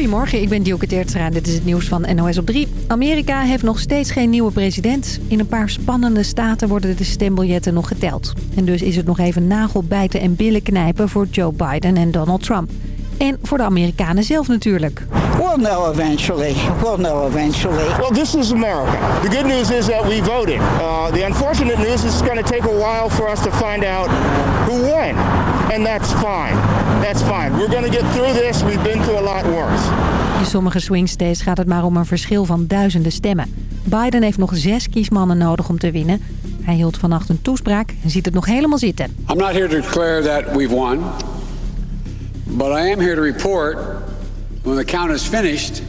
Goedemorgen, ik ben Dielke Teertstra en dit is het nieuws van NOS op 3. Amerika heeft nog steeds geen nieuwe president. In een paar spannende staten worden de stembiljetten nog geteld. En dus is het nog even nagelbijten en billen knijpen voor Joe Biden en Donald Trump. En voor de Amerikanen zelf natuurlijk. We'll know eventually. We'll know eventually. Well, this is America. The good news is that we voted. Uh, the unfortunate news is it's going to take a while for us to find out who won. And that's fine. That's fine. We're going to get through this. We've been through a lot worse. In sommige swing states gaat het maar om een verschil van duizenden stemmen. Biden heeft nog zes kiesmannen nodig om te winnen. Hij hield vannacht een toespraak en ziet het nog helemaal zitten. I'm not here to declare that we've won. But I am here to report when the count is finished,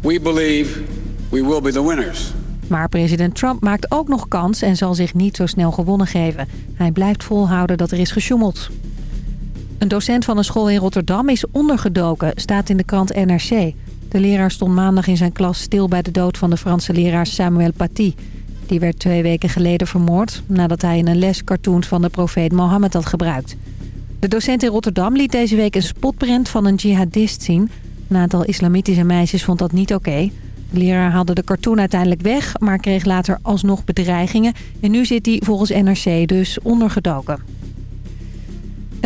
we believe we will be the winners. Maar president Trump maakt ook nog kans en zal zich niet zo snel gewonnen geven. Hij blijft volhouden dat er is gesjoemeld. Een docent van een school in Rotterdam is ondergedoken, staat in de krant NRC. De leraar stond maandag in zijn klas stil bij de dood van de Franse leraar Samuel Paty. Die werd twee weken geleden vermoord nadat hij in een les cartoons van de profeet Mohammed had gebruikt. De docent in Rotterdam liet deze week een spotprint van een jihadist zien. Een aantal islamitische meisjes vond dat niet oké. De leraar haalde de cartoon uiteindelijk weg, maar kreeg later alsnog bedreigingen. En nu zit hij volgens NRC dus ondergedoken.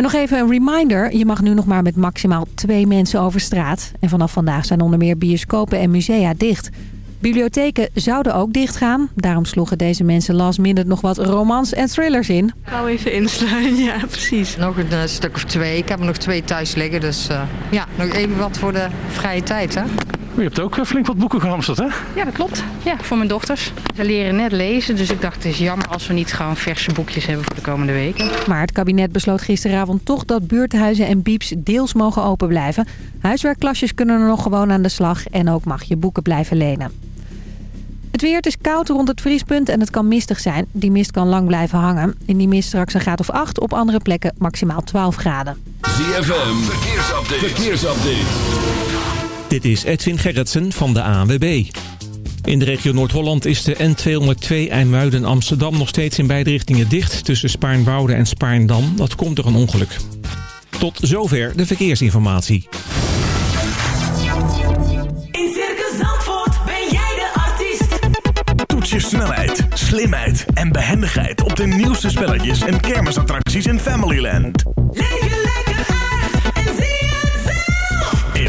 En nog even een reminder. Je mag nu nog maar met maximaal twee mensen over straat. En vanaf vandaag zijn onder meer bioscopen en musea dicht. Bibliotheken zouden ook dichtgaan. Daarom sloegen deze mensen last minute nog wat romans en thrillers in. Hou even inslaan, ja precies. Nog een uh, stuk of twee. Ik heb er nog twee thuis liggen. Dus uh, ja, nog even wat voor de vrije tijd. Hè? Je hebt ook flink wat boeken gehamsterd, hè? Ja, dat klopt. Ja, voor mijn dochters. Ze leren net lezen, dus ik dacht het is jammer als we niet gewoon verse boekjes hebben voor de komende weken. Maar het kabinet besloot gisteravond toch dat buurthuizen en bieps deels mogen open blijven. Huiswerkklasjes kunnen er nog gewoon aan de slag en ook mag je boeken blijven lenen. Het weer, het is koud rond het vriespunt en het kan mistig zijn. Die mist kan lang blijven hangen. In die mist straks een graad of 8, op andere plekken maximaal 12 graden. ZFM, verkeersupdate. verkeersupdate. Dit is Edwin Gerritsen van de ANWB. In de regio Noord-Holland is de N202 IJmuiden-Amsterdam nog steeds in beide richtingen dicht... tussen Spaarnwoude en Spaarndam. Dat komt door een ongeluk. Tot zover de verkeersinformatie. In Circus Zandvoort ben jij de artiest. Toets je snelheid, slimheid en behendigheid... op de nieuwste spelletjes en kermisattracties in Familyland. Leef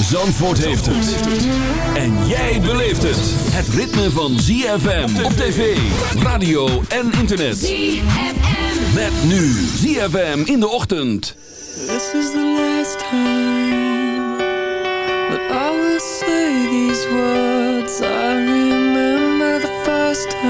Zandvoort heeft het. En jij beleeft het. Het ritme van ZFM op tv, radio en internet. ZFM. Met nu ZFM in de ochtend. This is the last time that I will say these words. I remember the first time,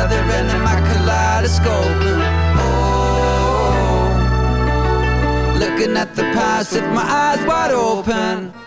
The other end my kaleidoscope. Oh, looking at the past with my eyes wide open.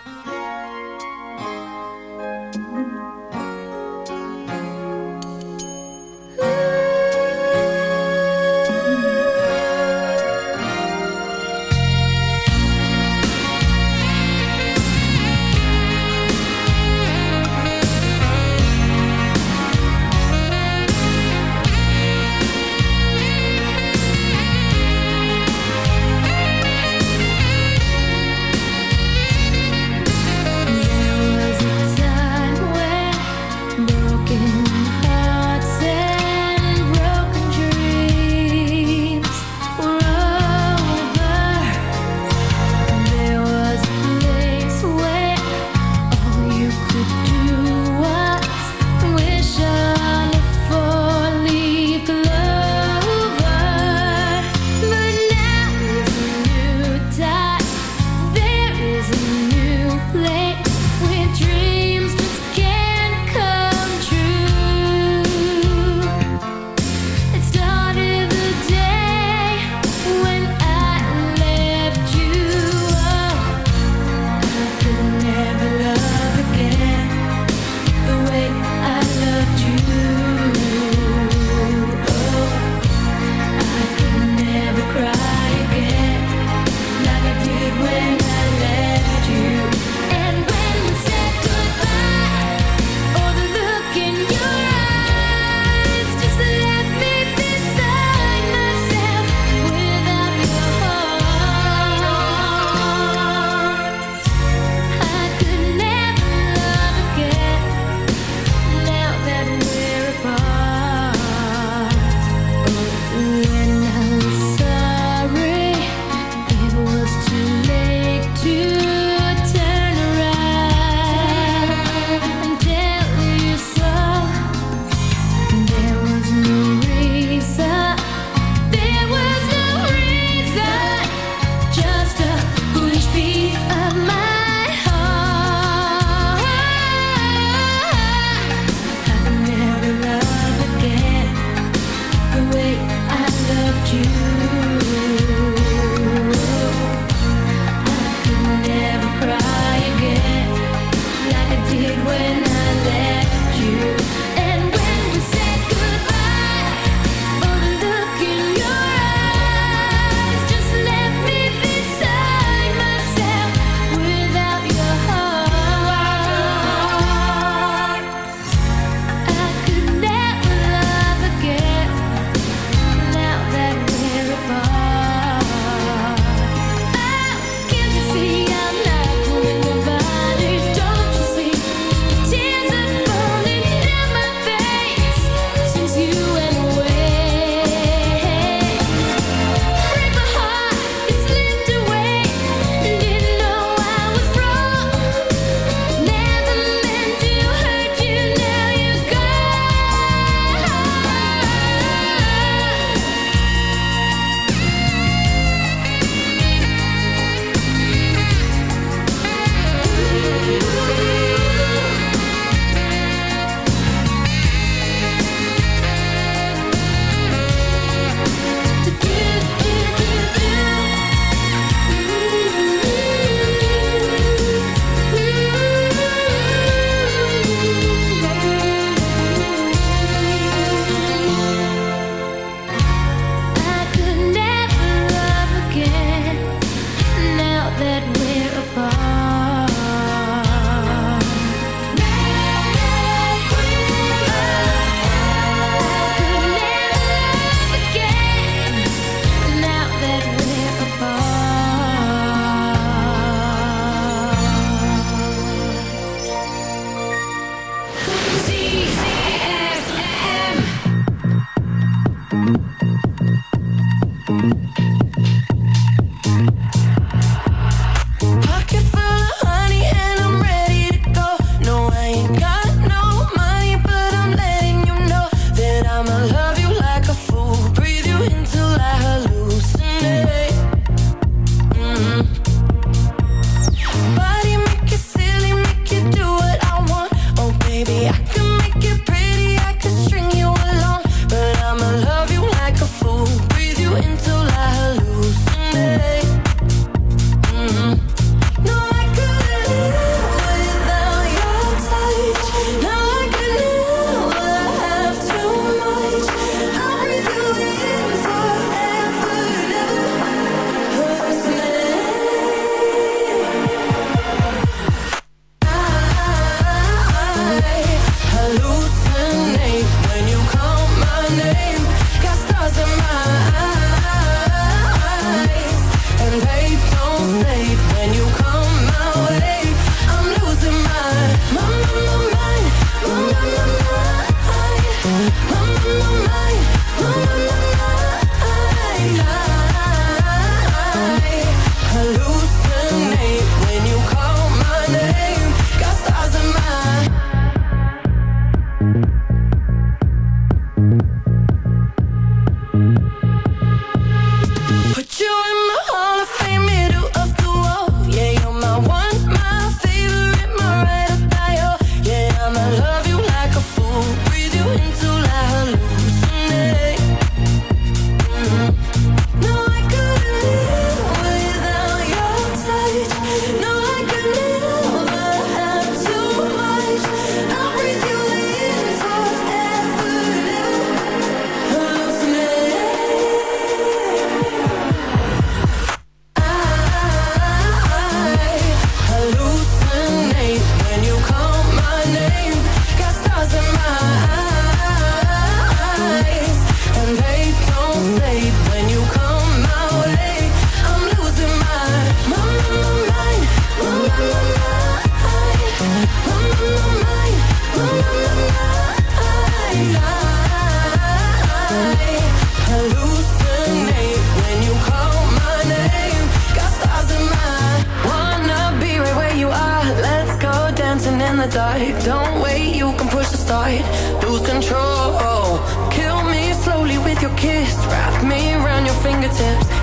Don't wait, you can push the start. Lose control. Kill me slowly with your kiss. Wrap me around your fingertips.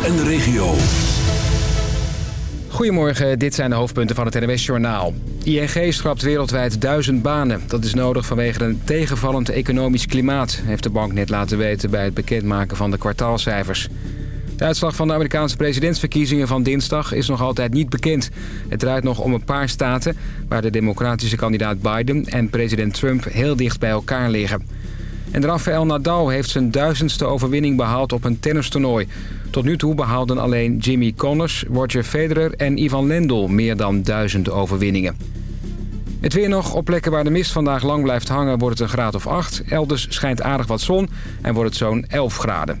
Regio. Goedemorgen, dit zijn de hoofdpunten van het NWS-journaal. ING schrapt wereldwijd duizend banen. Dat is nodig vanwege een tegenvallend economisch klimaat... heeft de bank net laten weten bij het bekendmaken van de kwartaalcijfers. De uitslag van de Amerikaanse presidentsverkiezingen van dinsdag is nog altijd niet bekend. Het draait nog om een paar staten... waar de democratische kandidaat Biden en president Trump heel dicht bij elkaar liggen. En Rafael Nadal heeft zijn duizendste overwinning behaald op een tennistoernooi. Tot nu toe behaalden alleen Jimmy Connors, Roger Federer en Ivan Lendl meer dan duizend overwinningen. Het weer nog. Op plekken waar de mist vandaag lang blijft hangen wordt het een graad of 8. Elders schijnt aardig wat zon en wordt het zo'n 11 graden.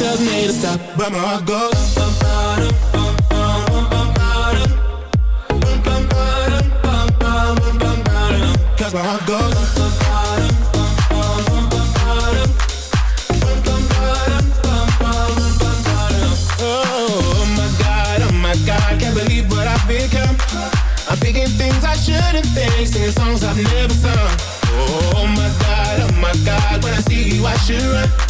tells me to stop, but my heart goes. Cause my heart goes. I'm thinking things I shouldn't think, singing songs I've never sung. Oh my God, oh my God, when I see you I should run.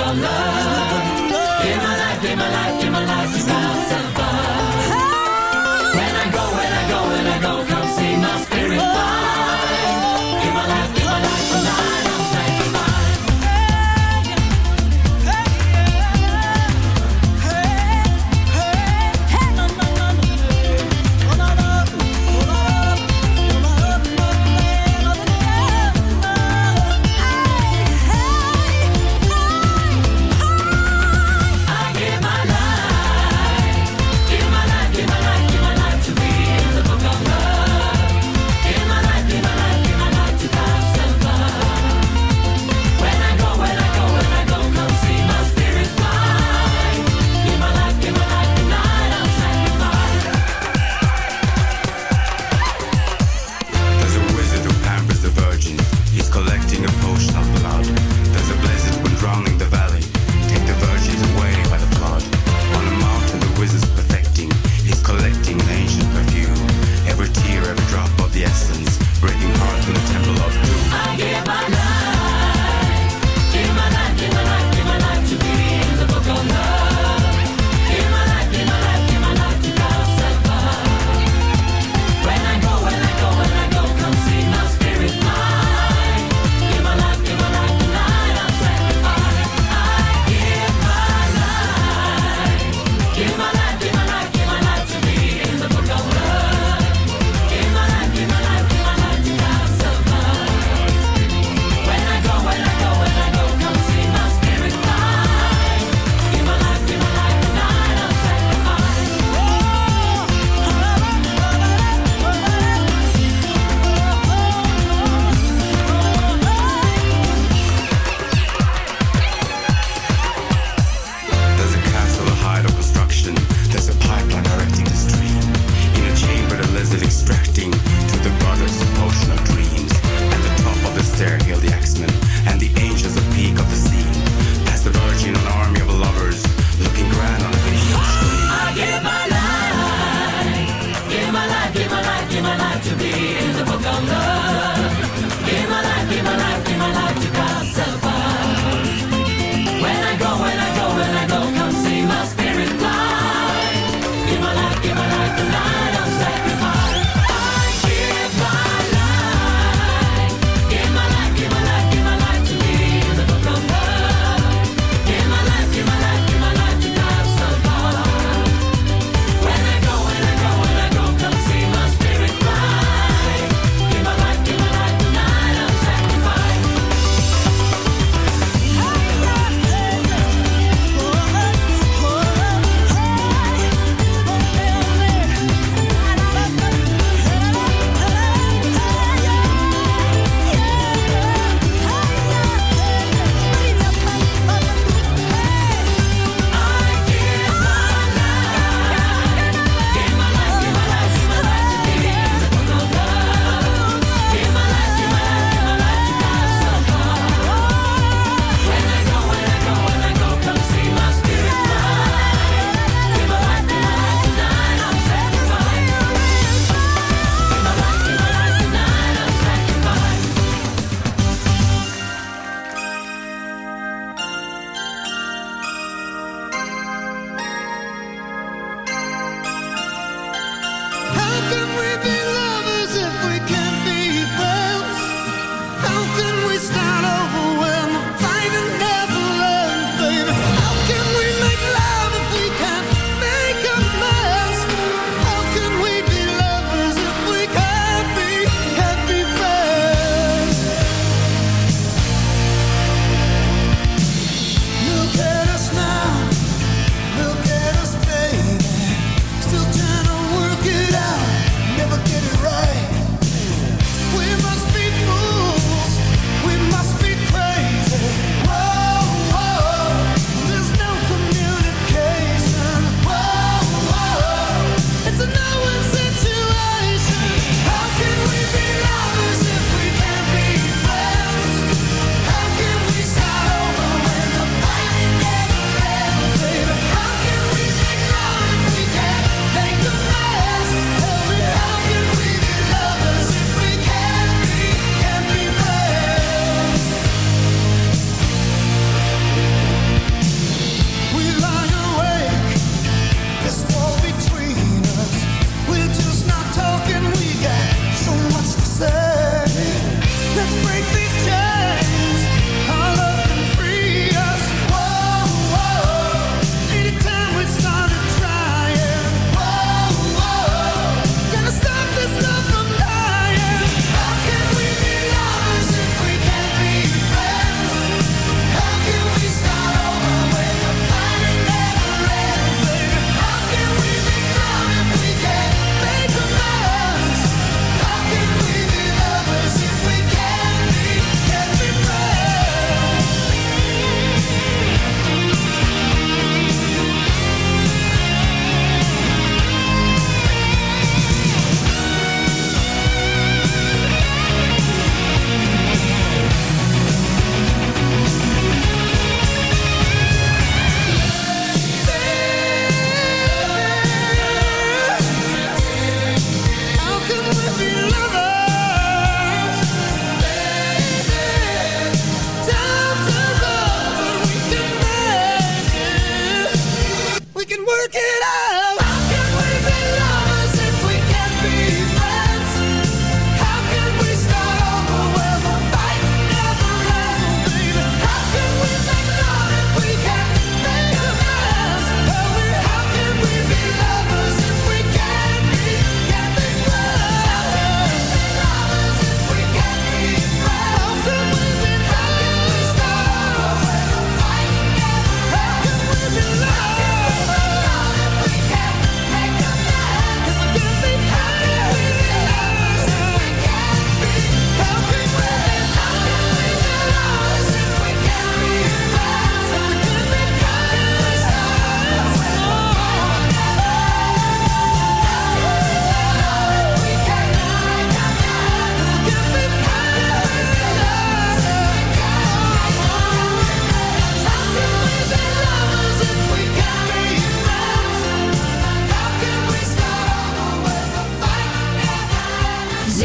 on love.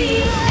Keep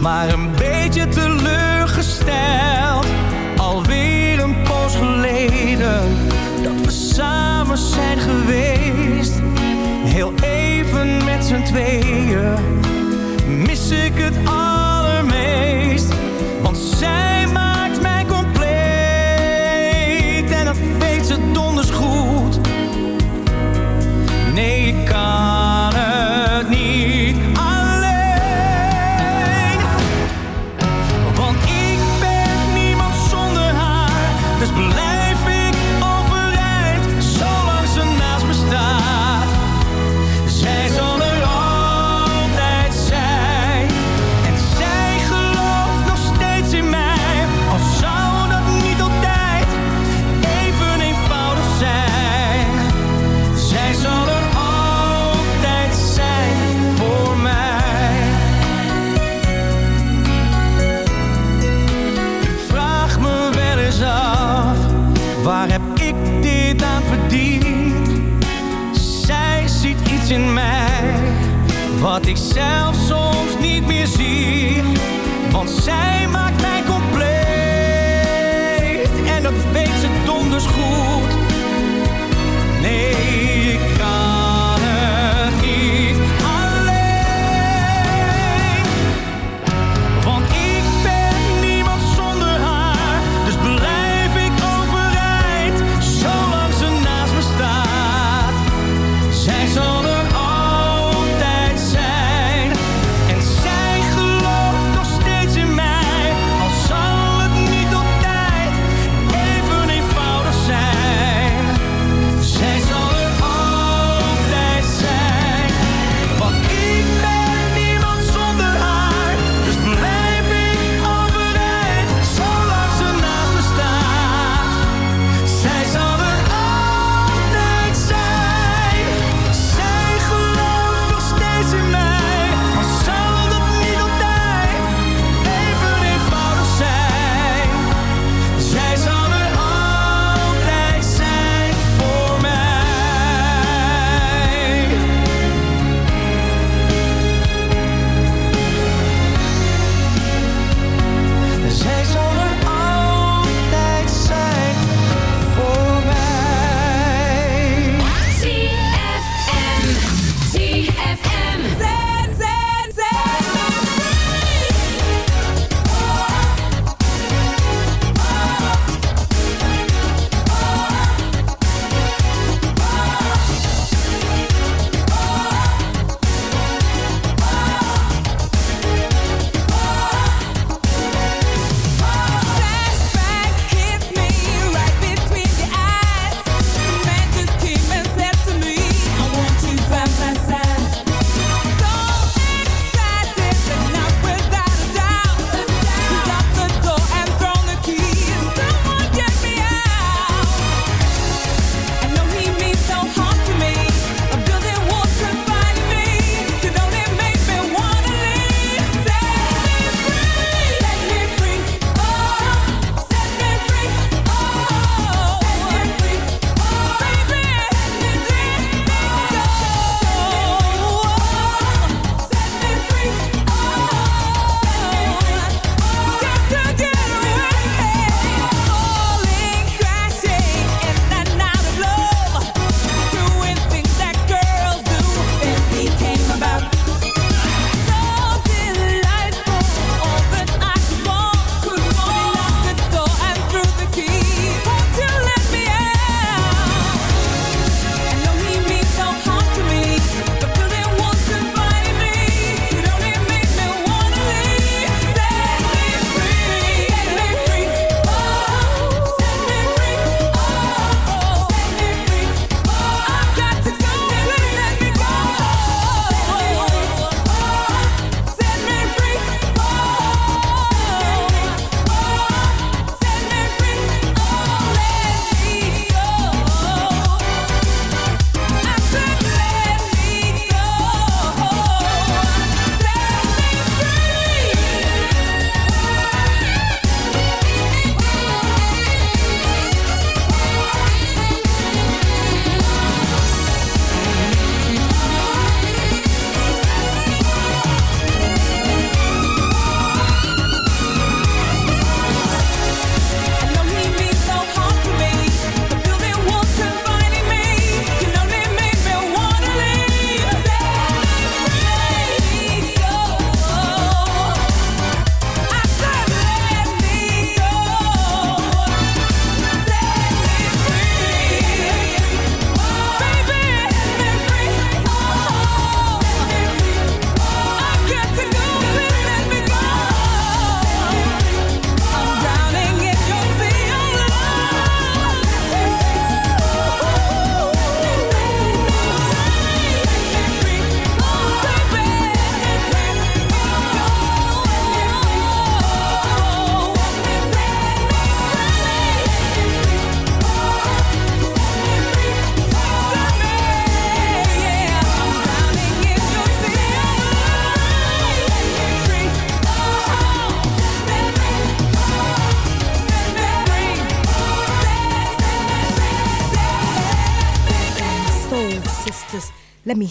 maar een beetje teleurgesteld. Alweer een poos geleden dat we samen zijn geweest. Heel even met z'n tweeën mis ik het al.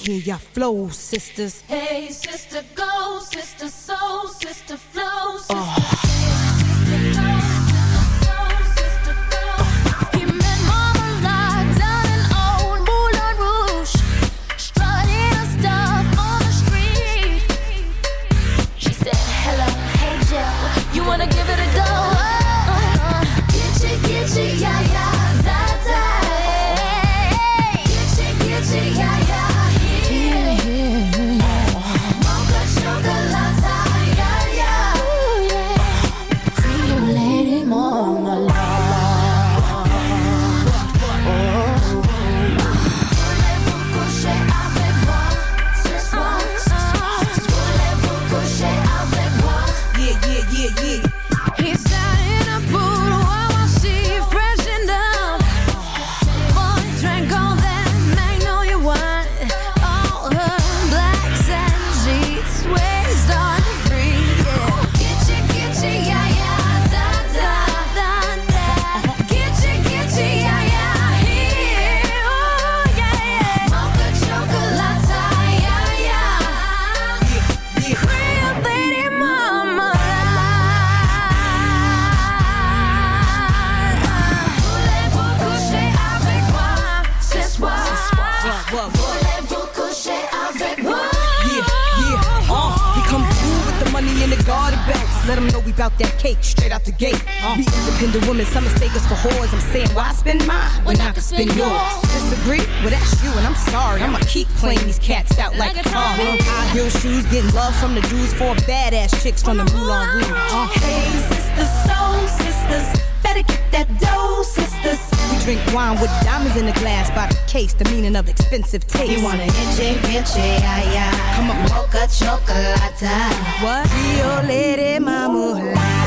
Hear your flow, sisters. Hey, sister, cake straight out the gate. We independent women, some mistake us for whores. I'm saying, why spend mine when I can spend yours? Disagree? Well, that's you, and I'm sorry. I'ma keep playing these cats out like a car. High heel shoes, getting love from the dudes, four badass chicks from the Moulin Rouge. Uh. Hey, sisters, soul sisters, better get that dough, sisters. We drink wine with diamonds in the glass by the case, the meaning of expensive taste. You wanna itchy, yeah, yeah. Come on, Mocha chocolate. What? Rio Lady Mama.